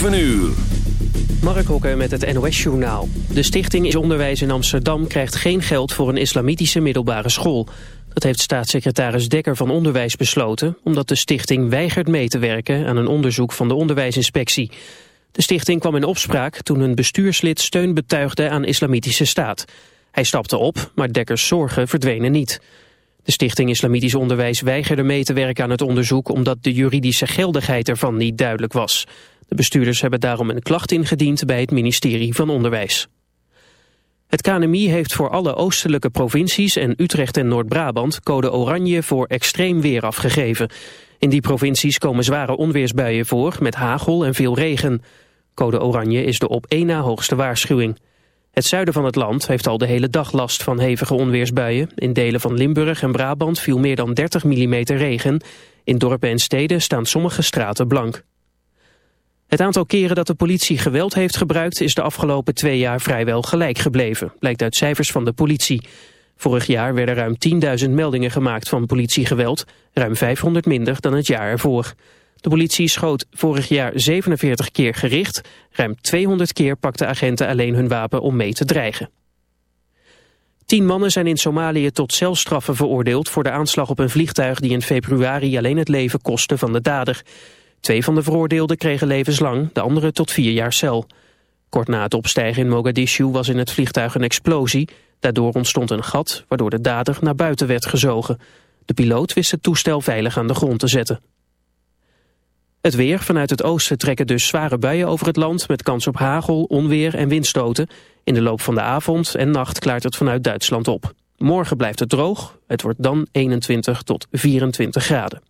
7 uur. Mark Hokker met het NOS-journaal. De Stichting Is Onderwijs in Amsterdam krijgt geen geld voor een islamitische middelbare school. Dat heeft staatssecretaris Dekker van Onderwijs besloten... omdat de stichting weigert mee te werken aan een onderzoek van de onderwijsinspectie. De stichting kwam in opspraak toen een bestuurslid steun betuigde aan islamitische staat. Hij stapte op, maar Dekkers zorgen verdwenen niet. De Stichting Islamitisch Onderwijs weigerde mee te werken aan het onderzoek... omdat de juridische geldigheid ervan niet duidelijk was. De bestuurders hebben daarom een klacht ingediend bij het ministerie van Onderwijs. Het KNMI heeft voor alle oostelijke provincies en Utrecht en Noord-Brabant code oranje voor extreem weer afgegeven. In die provincies komen zware onweersbuien voor met hagel en veel regen. Code oranje is de op één na hoogste waarschuwing. Het zuiden van het land heeft al de hele dag last van hevige onweersbuien. In delen van Limburg en Brabant viel meer dan 30 mm regen. In dorpen en steden staan sommige straten blank. Het aantal keren dat de politie geweld heeft gebruikt is de afgelopen twee jaar vrijwel gelijk gebleven, blijkt uit cijfers van de politie. Vorig jaar werden ruim 10.000 meldingen gemaakt van politiegeweld, ruim 500 minder dan het jaar ervoor. De politie schoot vorig jaar 47 keer gericht, ruim 200 keer pakten agenten alleen hun wapen om mee te dreigen. Tien mannen zijn in Somalië tot celstraffen veroordeeld voor de aanslag op een vliegtuig die in februari alleen het leven kostte van de dader. Twee van de veroordeelden kregen levenslang, de andere tot vier jaar cel. Kort na het opstijgen in Mogadishu was in het vliegtuig een explosie. Daardoor ontstond een gat, waardoor de dader naar buiten werd gezogen. De piloot wist het toestel veilig aan de grond te zetten. Het weer. Vanuit het oosten trekken dus zware buien over het land... met kans op hagel, onweer en windstoten. In de loop van de avond en nacht klaart het vanuit Duitsland op. Morgen blijft het droog. Het wordt dan 21 tot 24 graden.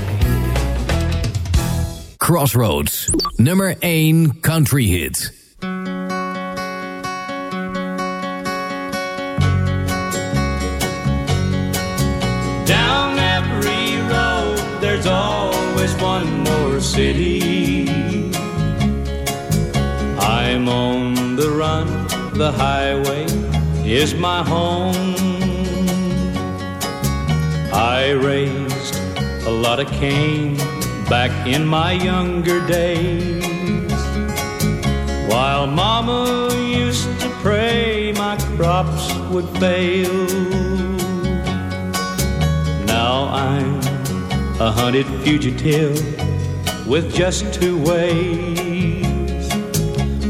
Crossroads, nummer 1 country hit. Down every road, there's always one more city. I'm on the run, the highway is my home. I raised a lot of Cain back in my younger days. While mama used to pray my crops would fail. Now I'm a hunted fugitive with just two ways.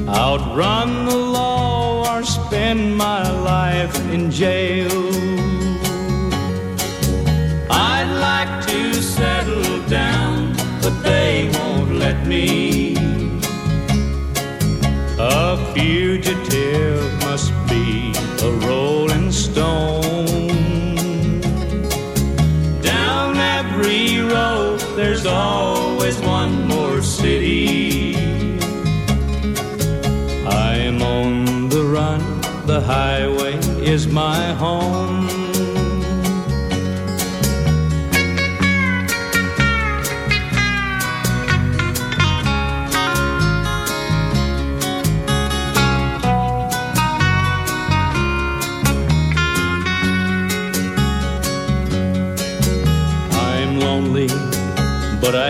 Outrun the law or spend my life in jail. I'd like to settle down, but they won't let me. A fugitive must be a rolling stone. Down every road, there's always one more city. I'm on the run, the highway is my home.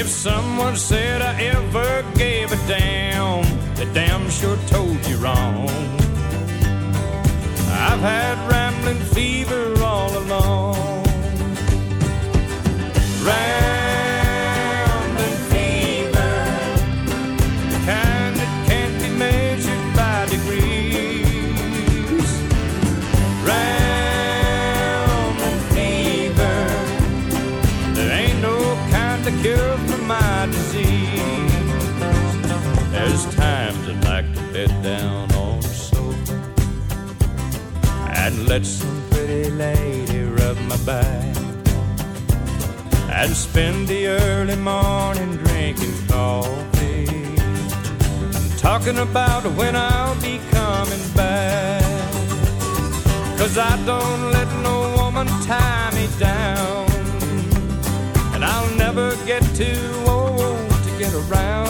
If someone said I ever gave a damn, the damn sure told you wrong. I've had rambling fever let some pretty lady rub my back and spend the early morning drinking coffee talking about when I'll be coming back. Cause I don't let no woman tie me down. And I'll never get too old to get around.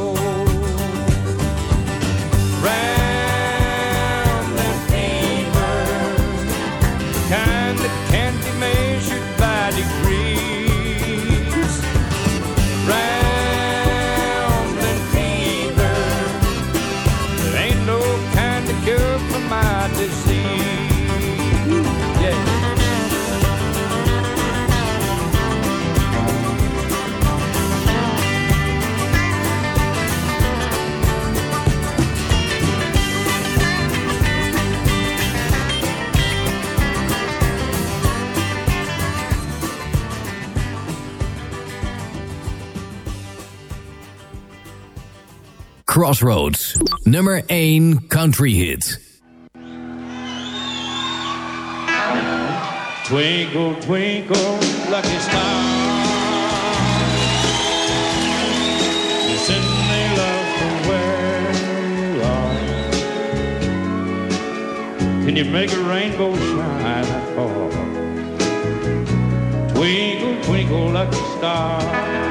Crossroads. Nummer 1 country hit. Twinkle, twinkle, lucky star. Send me love from where you are. Can you make a rainbow shine that far? Twinkle, twinkle, lucky star.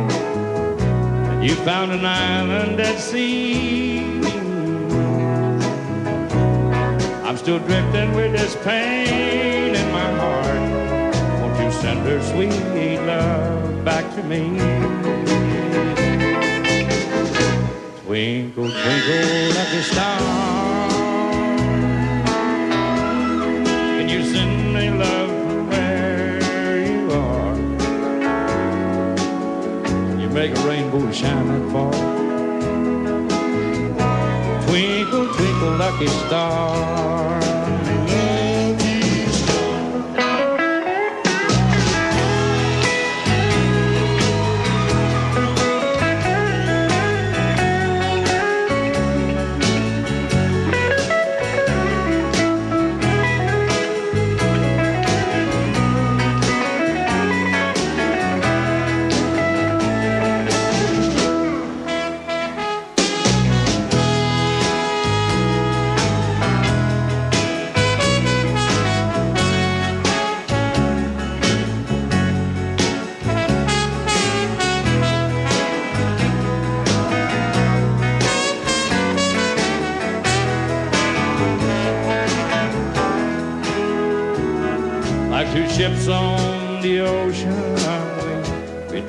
You found an island at sea. I'm still drifting with this pain in my heart. Won't you send her sweet love back to me? Twinkle, twinkle, lucky star. Can you send me love Make a rainbow to shine that far? Twinkle, twinkle, lucky star.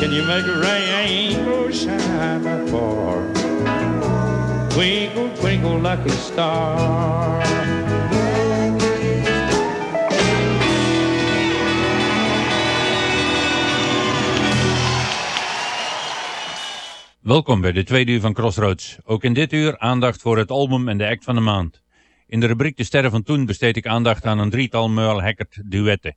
Can you make a rainbow shine? Twinkle, twinkle, lucky star. Welkom bij de tweede uur van Crossroads. Ook in dit uur aandacht voor het album en de act van de maand. In de rubriek De Sterren van Toen besteed ik aandacht aan een drietal Merle Haggard duetten.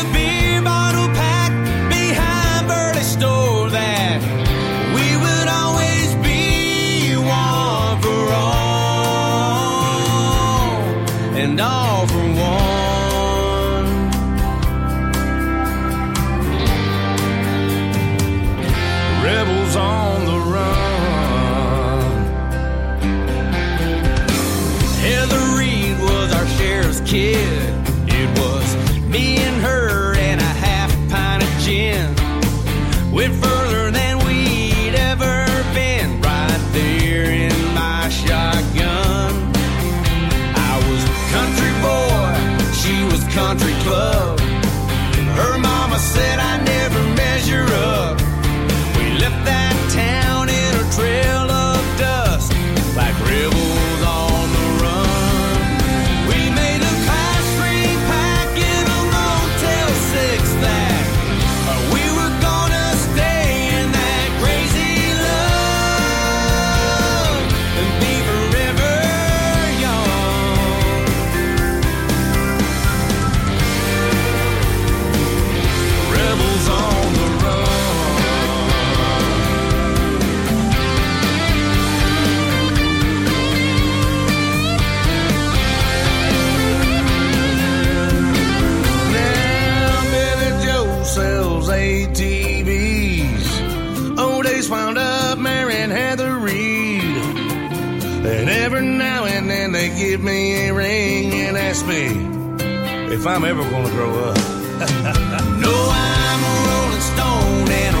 ain't ring and ask me if I'm ever gonna grow up. no, I'm a rolling stone and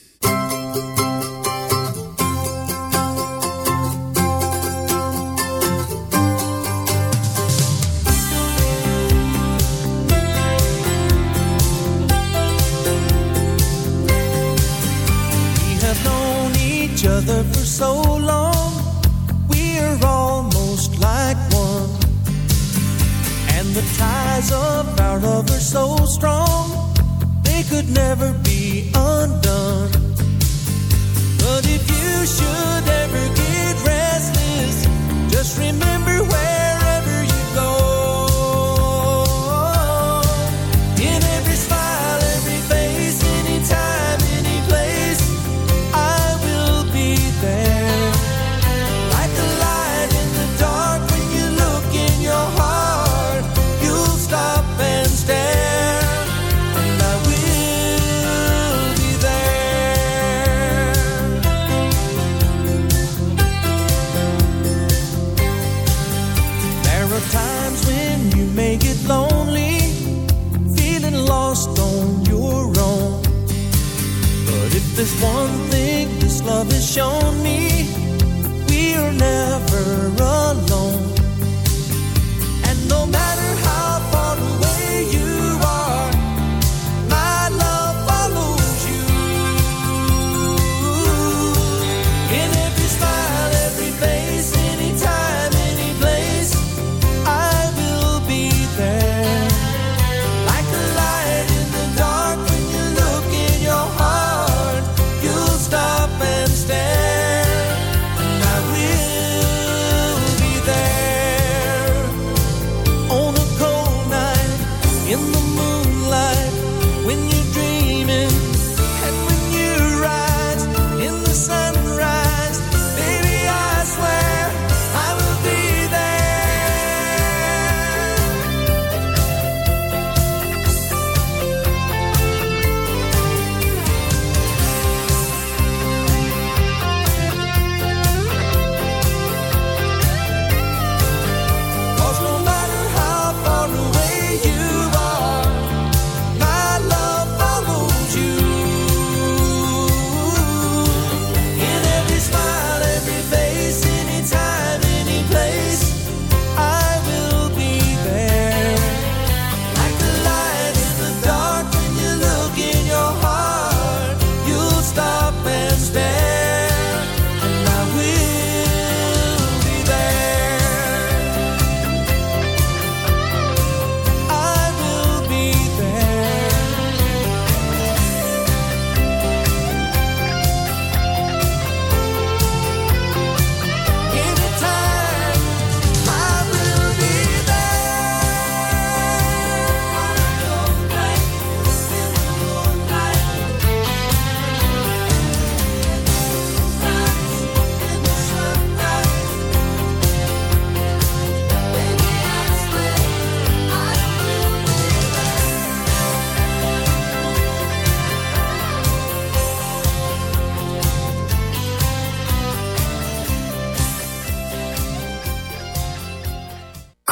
So long, we're almost like one. And the ties of our love are so strong, they could never be undone. But if you should ever get restless, just remember this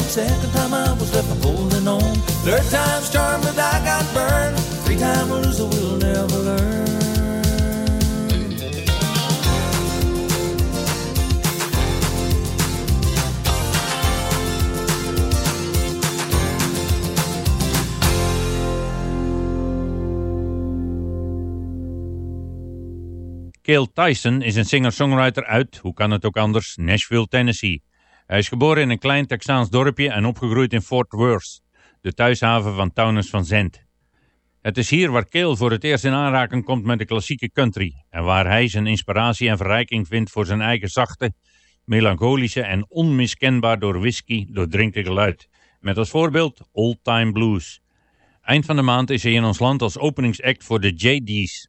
Second time I was left holding on. Third time's charm that I got burned. Three time loser will never learn. Cale Tyson is een singer-songwriter uit, hoe kan het ook anders, Nashville, Tennessee. Hij is geboren in een klein Texaans dorpje en opgegroeid in Fort Worth, de thuishaven van Townes van Zandt. Het is hier waar Cale voor het eerst in aanraking komt met de klassieke country en waar hij zijn inspiratie en verrijking vindt voor zijn eigen zachte, melancholische en onmiskenbaar door whisky doordrinkte geluid. Met als voorbeeld Old Time Blues. Eind van de maand is hij in ons land als openingsact voor de JD's.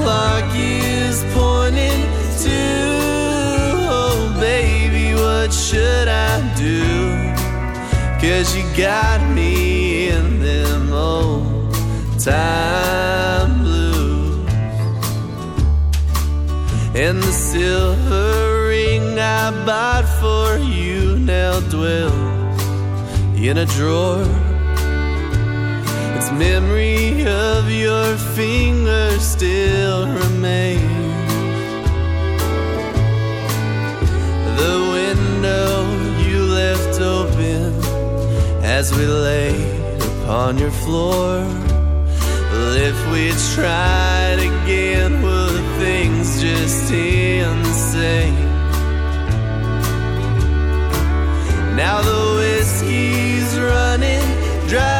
clock is pointing to, oh baby, what should I do? Cause you got me in them old time blues. And the silver ring I bought for you now dwells in a drawer. Its memory of your finger still remains. The window you left open as we laid upon your floor. Well, if we tried again, would things just end the same? Now the whiskey's running dry.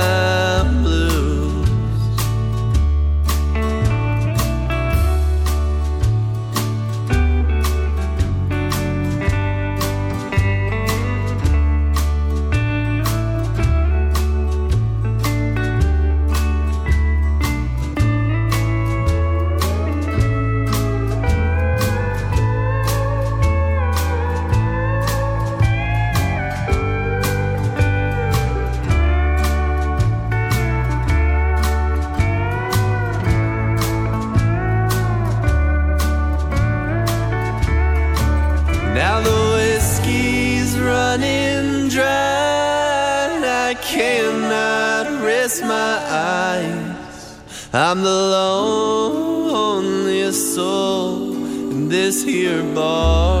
I'm the loneliest soul in this here bar.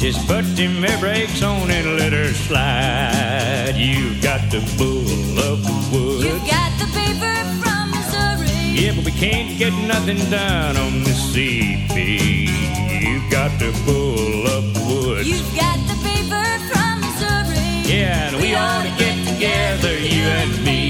Just put them air brakes on and let her slide. You got the bull of the woods. You got the paper from Missouri. Yeah, but we can't get nothing done on the CB. You got the bull of the woods. You got the paper from Missouri. Yeah, and we ought to get together, you and me.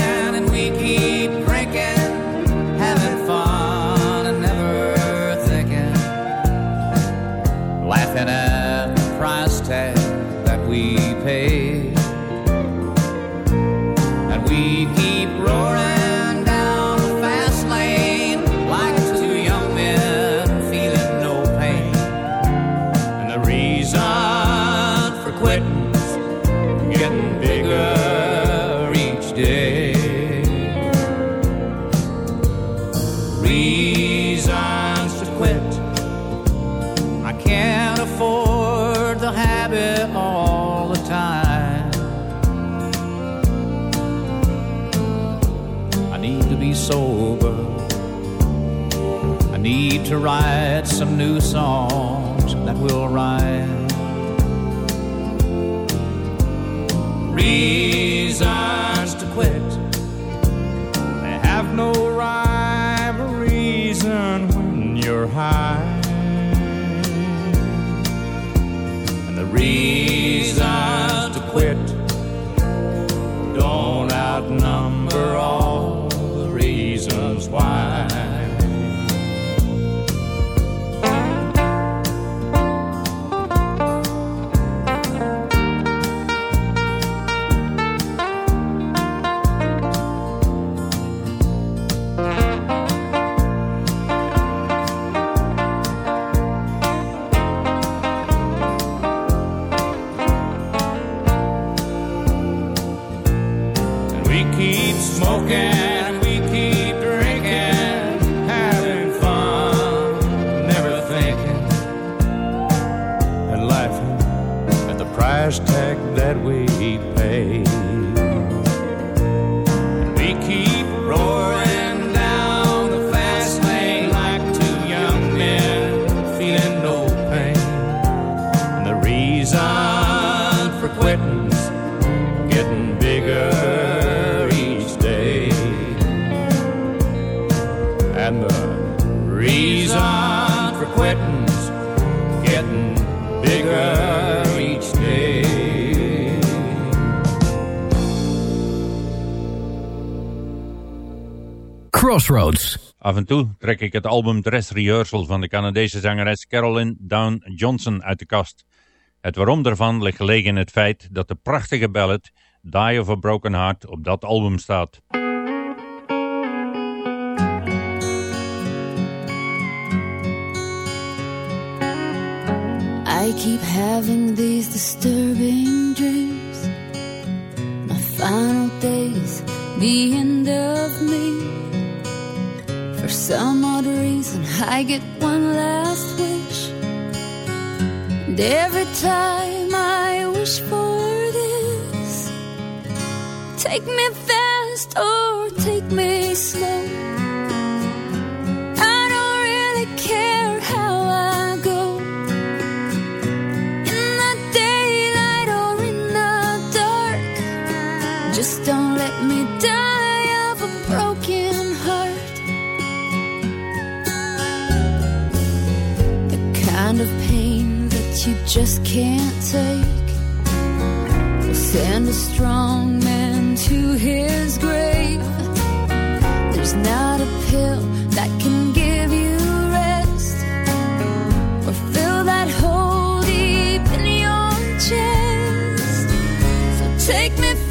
laughing at the price tag that we pay. To write some new songs that will rhyme. Reasons to quit. They have no rhyme or reason when you're high. And the reasons to quit don't outnumber all the reasons why. Quitting's getting bigger each day. Crossroads. Af en toe trek ik het album Dress Rehearsal van de Canadese zangeres Carolyn Down Johnson uit de kast. Het waarom daarvan ligt gelegen in het feit dat de prachtige ballad Die of a Broken Heart op dat album staat. I keep having these disturbing dreams. My final days, the end of me. For some odd reason, I get one last wish. And every time I wish for this, take me fast or take me slow. I don't really care you just can't take We'll send a strong man to his grave. There's not a pill that can give you rest or fill that hole deep in your chest. So take me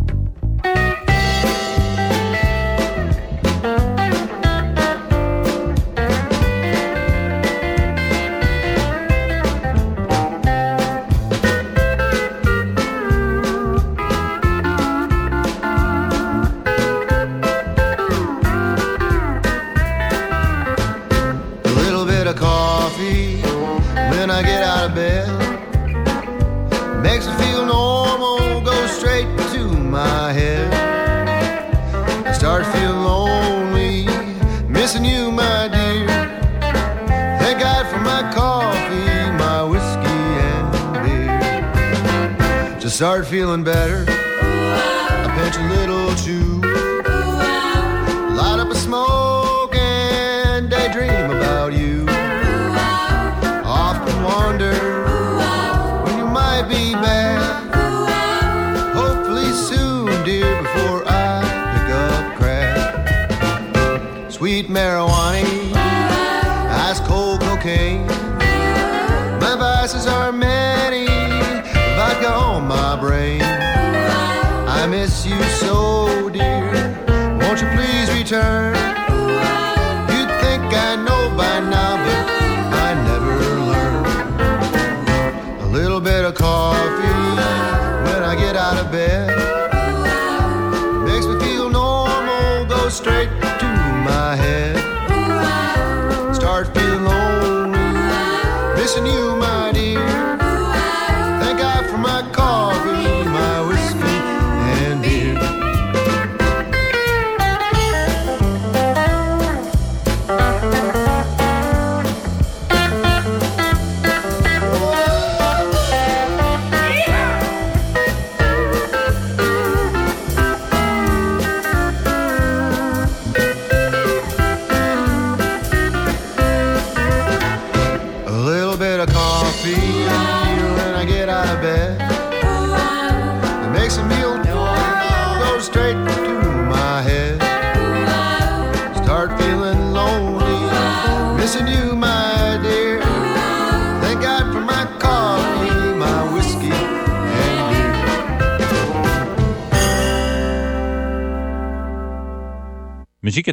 Start feeling better. I pinch a little too. Light up a smoke and daydream about you. Often wonder when you might be back. Hopefully soon, dear, before I pick up crack. Sweet marijuana. you so, dear. Won't you please return?